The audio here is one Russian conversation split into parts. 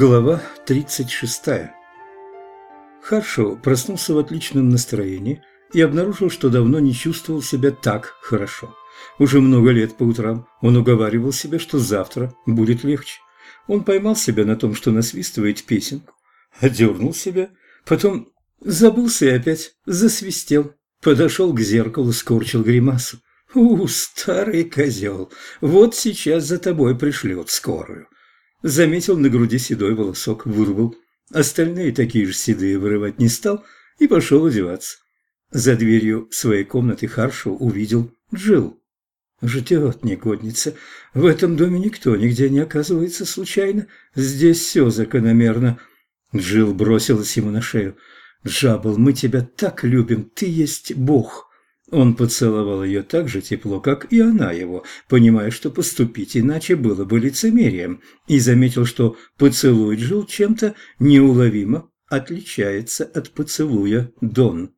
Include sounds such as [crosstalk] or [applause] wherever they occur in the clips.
Глава 36 Харшоу проснулся в отличном настроении и обнаружил, что давно не чувствовал себя так хорошо. Уже много лет по утрам он уговаривал себя, что завтра будет легче. Он поймал себя на том, что насвистывает песенку, одернул себя, потом забылся и опять засвистел. Подошел к зеркалу, скорчил гримасу. «У, старый козел, вот сейчас за тобой пришлет скорую». Заметил на груди седой волосок, вырвал. Остальные такие же седые вырывать не стал и пошел одеваться. За дверью своей комнаты Харшоу увидел Джилл. Ждет негодница. В этом доме никто нигде не оказывается случайно. Здесь все закономерно. Джилл бросилась ему на шею. «Джабл, мы тебя так любим, ты есть Бог!» Он поцеловал ее так же тепло, как и она его, понимая, что поступить иначе было бы лицемерием, и заметил, что поцелуй Джилл чем-то неуловимо отличается от поцелуя Дон.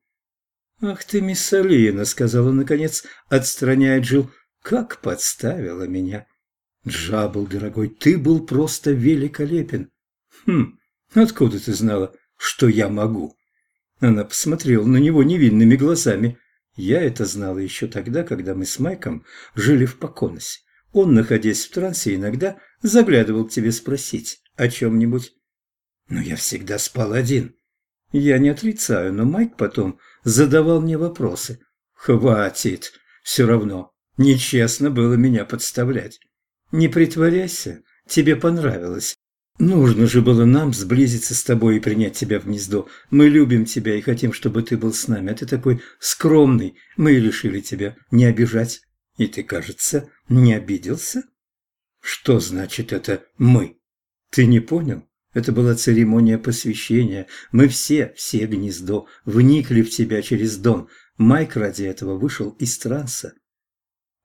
«Ах ты, мисс Алина», — сказала наконец, отстраняя Джилл, — «как подставила меня». «Джабл, дорогой, ты был просто великолепен». «Хм, откуда ты знала, что я могу?» Она посмотрела на него невинными глазами. Я это знала еще тогда, когда мы с Майком жили в Поконосе. Он, находясь в трансе, иногда заглядывал к тебе спросить о чем-нибудь. Но я всегда спал один. Я не отрицаю, но Майк потом задавал мне вопросы. Хватит. Все равно. Нечестно было меня подставлять. Не притворяйся. Тебе понравилось. Нужно же было нам сблизиться с тобой и принять тебя в гнездо. Мы любим тебя и хотим, чтобы ты был с нами, а ты такой скромный. Мы решили тебя не обижать. И ты, кажется, не обиделся? Что значит это «мы»? Ты не понял? Это была церемония посвящения. Мы все, все гнездо, вникли в тебя через Дон. Майк ради этого вышел из транса.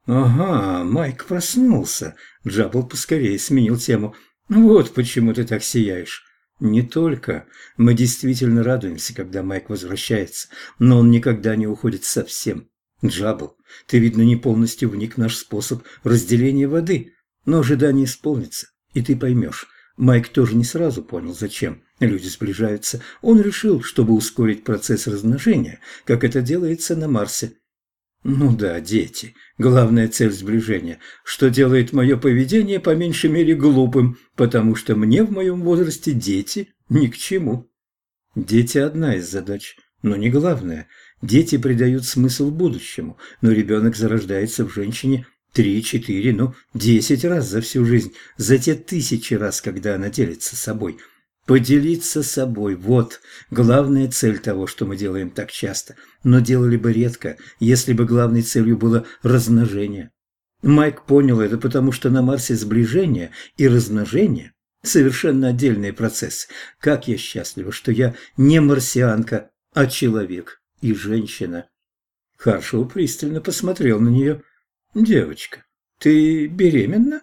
«Ага, Майк проснулся». Джабл поскорее сменил тему. «Вот почему ты так сияешь». «Не только. Мы действительно радуемся, когда Майк возвращается, но он никогда не уходит совсем. Джабл, ты, видно, не полностью вник наш способ разделения воды, но ожидание исполнится, и ты поймешь. Майк тоже не сразу понял, зачем люди сближаются. Он решил, чтобы ускорить процесс размножения, как это делается на Марсе. Ну да, дети. Главная цель сближения, что делает мое поведение по меньшей мере глупым, потому что мне в моем возрасте дети ни к чему. Дети – одна из задач, но не главная. Дети придают смысл будущему, но ребенок зарождается в женщине три, четыре, ну, десять раз за всю жизнь, за те тысячи раз, когда она делится собой – Поделиться собой – вот главная цель того, что мы делаем так часто, но делали бы редко, если бы главной целью было размножение. Майк понял это, потому что на Марсе сближение и размножение – совершенно отдельные процессы. Как я счастлива, что я не марсианка, а человек и женщина. Харшоу пристально посмотрел на нее. «Девочка, ты беременна?»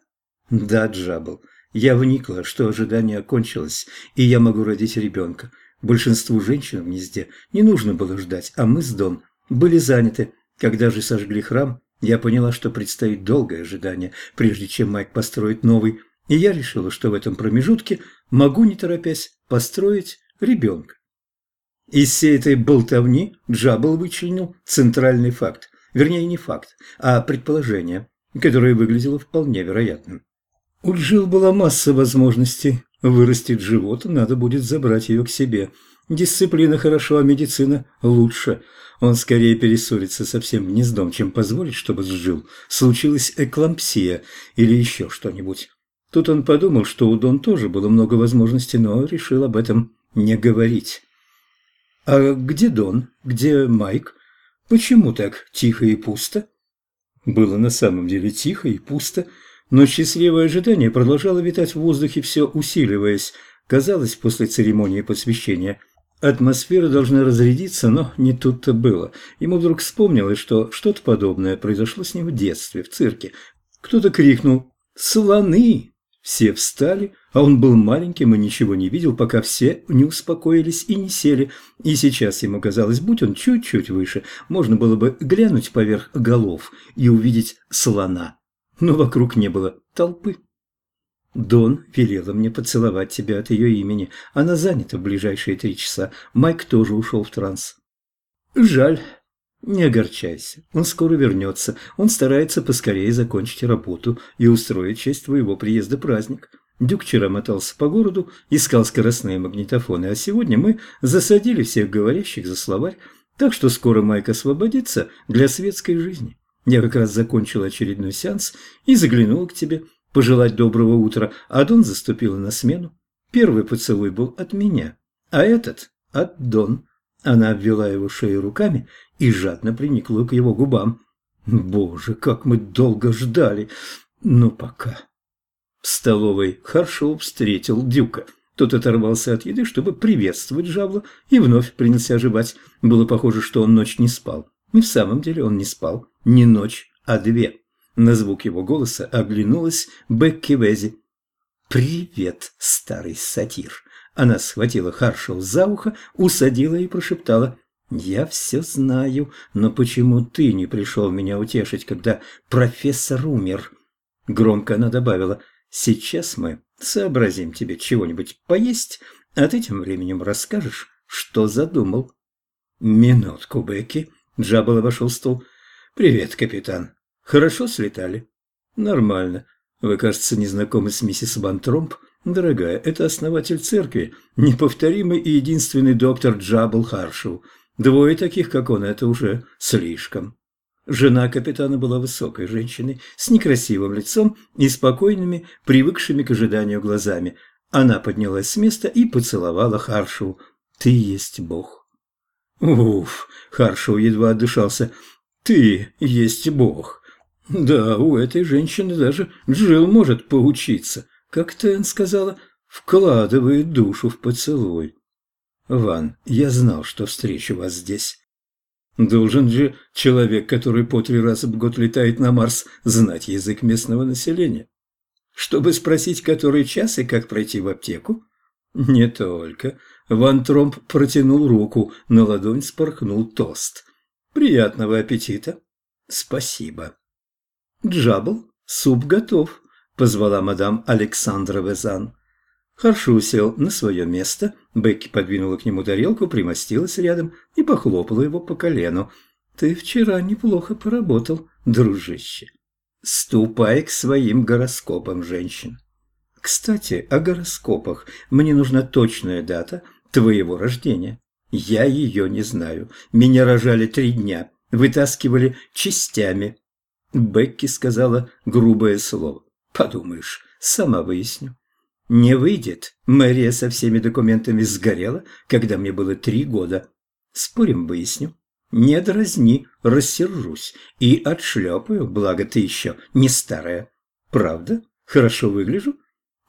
«Да, Джабл. Я вникла, что ожидание окончилось, и я могу родить ребенка. Большинству женщин в гнезде не нужно было ждать, а мы с Дон были заняты. Когда же сожгли храм, я поняла, что предстоит долгое ожидание, прежде чем Майк построит новый, и я решила, что в этом промежутке могу, не торопясь, построить ребенка. Из всей этой болтовни Джабл вычленил центральный факт, вернее не факт, а предположение, которое выглядело вполне вероятным. У Джил была масса возможностей. Вырастет живот, надо будет забрать ее к себе. Дисциплина хорошо, а медицина лучше. Он скорее перессорится со всем гнездом, чем позволит, чтобы с Джил случилась эклампсия или еще что-нибудь. Тут он подумал, что у Дон тоже было много возможностей, но решил об этом не говорить. «А где Дон? Где Майк? Почему так тихо и пусто?» Было на самом деле тихо и пусто – но счастливое ожидание продолжало витать в воздухе, все усиливаясь. Казалось, после церемонии посвящения атмосфера должна разрядиться, но не тут-то было. Ему вдруг вспомнилось, что что-то подобное произошло с ним в детстве, в цирке. Кто-то крикнул «Слоны!». Все встали, а он был маленьким и ничего не видел, пока все не успокоились и не сели. И сейчас ему казалось, будь он чуть-чуть выше, можно было бы глянуть поверх голов и увидеть слона но вокруг не было толпы. Дон велела мне поцеловать тебя от ее имени. Она занята в ближайшие три часа. Майк тоже ушел в транс. Жаль. Не огорчайся. Он скоро вернется. Он старается поскорее закончить работу и устроить честь твоего приезда праздник. Дюк вчера мотался по городу, искал скоростные магнитофоны, а сегодня мы засадили всех говорящих за словарь, так что скоро Майк освободится для светской жизни. Я как раз закончил очередной сеанс и заглянул к тебе пожелать доброго утра, а Дон заступила на смену. Первый поцелуй был от меня, а этот – от Дон. Она обвела его шею руками и жадно приникла к его губам. Боже, как мы долго ждали! Ну, пока. В столовой Харшоу встретил Дюка. Тот оторвался от еды, чтобы приветствовать жабло, и вновь принялся оживать. Было похоже, что он ночь не спал. И в самом деле он не спал. Не ночь, а две. На звук его голоса оглянулась Бекки Вези. «Привет, старый сатир!» Она схватила Харшоу за ухо, усадила и прошептала. «Я все знаю, но почему ты не пришел меня утешить, когда профессор умер?» Громко она добавила. «Сейчас мы сообразим тебе чего-нибудь поесть, а ты тем временем расскажешь, что задумал». «Минутку, Бекки». Джаббл обошел стол. «Привет, капитан. Хорошо слетали?» «Нормально. Вы, кажется, не знакомы с миссис Ван Тромп?» «Дорогая, это основатель церкви, неповторимый и единственный доктор Джабл Харшоу. Двое таких, как он, это уже слишком». Жена капитана была высокой женщиной, с некрасивым лицом и спокойными, привыкшими к ожиданию глазами. Она поднялась с места и поцеловала Харшоу. «Ты есть Бог». «Уф!» – Харшоу едва отдышался. «Ты есть Бог». «Да, у этой женщины даже Джилл может поучиться» как Тен сказала, вкладывает душу в поцелуй. Ван, я знал, что встречу вас здесь. Должен же человек, который по три раза в год летает на Марс, знать язык местного населения. Чтобы спросить, который час и как пройти в аптеку? Не только. Ван Тромп протянул руку, на ладонь спорхнул тост. Приятного аппетита. Спасибо. Джабл, суп готов позвала мадам Александра Везан. Харшу сел на свое место, Бекки подвинула к нему тарелку, примостилась рядом и похлопала его по колену. «Ты вчера неплохо поработал, дружище. Ступай к своим гороскопам, женщин. Кстати, о гороскопах. Мне нужна точная дата твоего рождения. Я ее не знаю. Меня рожали три дня, вытаскивали частями». Бекки сказала грубое слово. Подумаешь, сама выясню. Не выйдет. Мэрия со всеми документами сгорела, когда мне было три года. Спорим, выясню. Не дразни, рассержусь и отшлепаю, благо ты еще не старая. Правда? Хорошо выгляжу?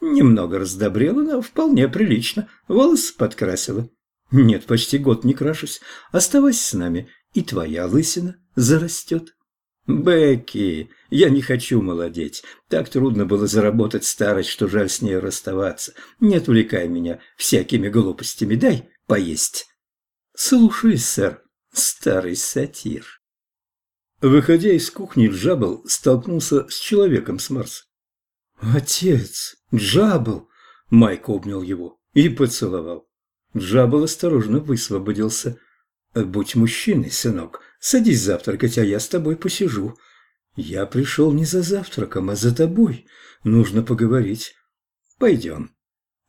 Немного раздобрела, но вполне прилично. Волосы подкрасила. Нет, почти год не крашусь. Оставайся с нами, и твоя лысина зарастет. «Бекки, я не хочу молодеть. Так трудно было заработать старость, что жаль с ней расставаться. Не отвлекай меня всякими глупостями, дай поесть». «Слушай, сэр, старый сатир». Выходя из кухни, Джабл столкнулся с человеком с Марса. «Отец, Джабл!» Майк обнял его и поцеловал. Джабл осторожно высвободился. «Будь мужчиной, сынок, Садись завтракать, а я с тобой посижу. Я пришел не за завтраком, а за тобой. Нужно поговорить. Пойдем.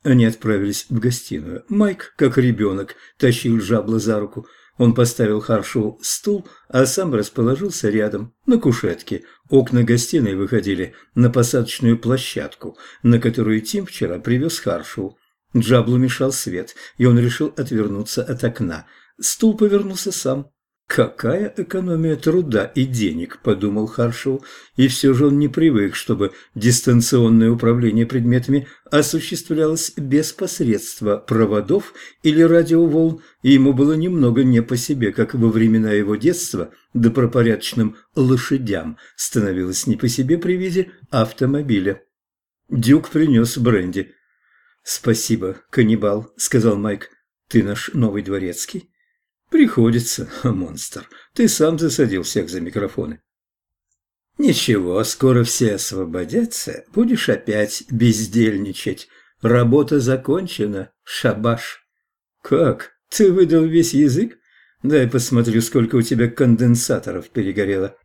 Они отправились в гостиную. Майк, как ребенок, тащил жабло за руку. Он поставил Харшу стул, а сам расположился рядом, на кушетке. Окна гостиной выходили на посадочную площадку, на которую Тим вчера привез Харшу. Джаблу мешал свет, и он решил отвернуться от окна. Стул повернулся сам. «Какая экономия труда и денег», – подумал Харшоу, и все же он не привык, чтобы дистанционное управление предметами осуществлялось без посредства проводов или радиоволн, и ему было немного не по себе, как во времена его детства добропорядочным лошадям становилось не по себе при виде автомобиля. Дюк принес бренди. «Спасибо, каннибал», – сказал Майк. «Ты наш новый дворецкий?» «Приходится, [laughs] монстр. Ты сам засадил всех за микрофоны». Ничего, скоро все освободятся, будешь опять бездельничать. Работа закончена, шабаш. Как? Ты выдал весь язык? Дай посмотрю, сколько у тебя конденсаторов перегорело.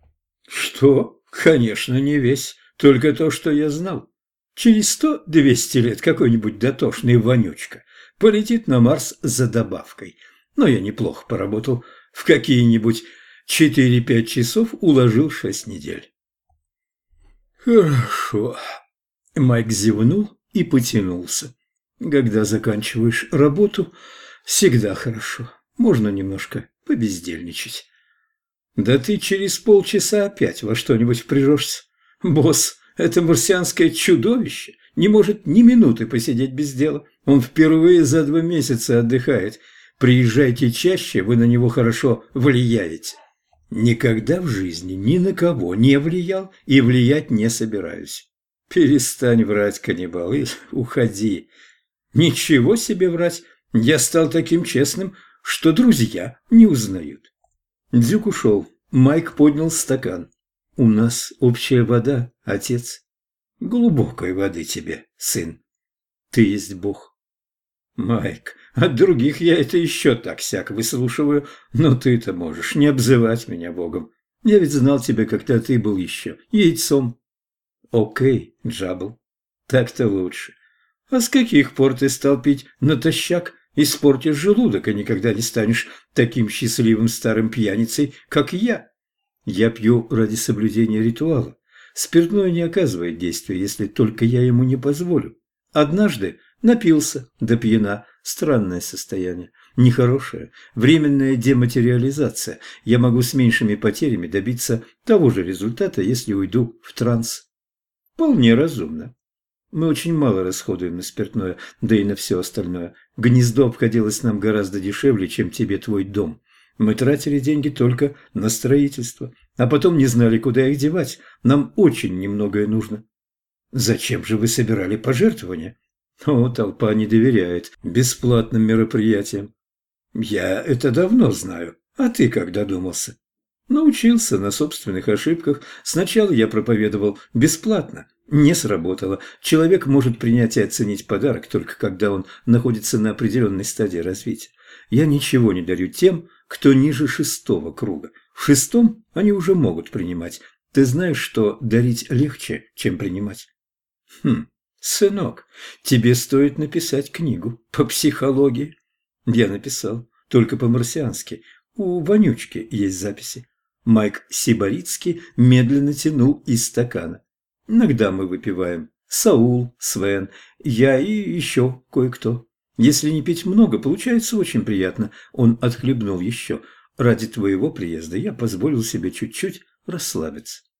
Что? Конечно, не весь, только то, что я знал. Через сто-двести лет какой-нибудь дотошный вонючка полетит на Марс за добавкой. Но я неплохо поработал. В какие-нибудь четыре-пять часов уложил шесть недель. Хорошо. Майк зевнул и потянулся. Когда заканчиваешь работу, всегда хорошо. Можно немножко побездельничать. Да ты через полчаса опять во что-нибудь впряжешься. Босс, это марсианское чудовище не может ни минуты посидеть без дела. Он впервые за два месяца отдыхает. Приезжайте чаще, вы на него хорошо влияете. Никогда в жизни ни на кого не влиял и влиять не собираюсь. Перестань врать, каннибал, и уходи. Ничего себе врать. Я стал таким честным, что друзья не узнают. Дзюк ушел. Майк поднял стакан. У нас общая вода, отец. Глубокой воды тебе, сын. Ты есть Бог. Майк, от других я это еще так сяк выслушиваю, но ты-то можешь не обзывать меня Богом. Я ведь знал тебя, когда ты был еще яйцом. Окей, Джабл, так-то лучше. А с каких пор ты стал пить натощак? Испортишь желудок, и никогда не станешь таким счастливым старым пьяницей, как я. Я пью ради соблюдения ритуала. Спиртное не оказывает действия, если только я ему не позволю. Однажды напился до пьяна. Странное состояние. Нехорошее. Временная дематериализация. Я могу с меньшими потерями добиться того же результата, если уйду в транс. Вполне разумно. Мы очень мало расходуем на спиртное, да и на все остальное. Гнездо обходилось нам гораздо дешевле, чем тебе твой дом. Мы тратили деньги только на строительство, а потом не знали, куда их девать. Нам очень немногое нужно. Зачем же вы собирали пожертвования? О, толпа не доверяет бесплатным мероприятиям. Я это давно знаю. А ты как додумался? Научился на собственных ошибках. Сначала я проповедовал бесплатно. Не сработало. Человек может принять и оценить подарок только когда он находится на определенной стадии развития. Я ничего не дарю тем, кто ниже шестого круга. В шестом они уже могут принимать. Ты знаешь, что дарить легче, чем принимать? Хм, сынок, тебе стоит написать книгу по психологии. Я написал, только по-марсиански. У Вонючки есть записи. Майк Сиборицкий медленно тянул из стакана. Иногда мы выпиваем. Саул, Свен, я и еще кое-кто. Если не пить много, получается очень приятно. Он отхлебнул еще. Ради твоего приезда я позволил себе чуть-чуть расслабиться.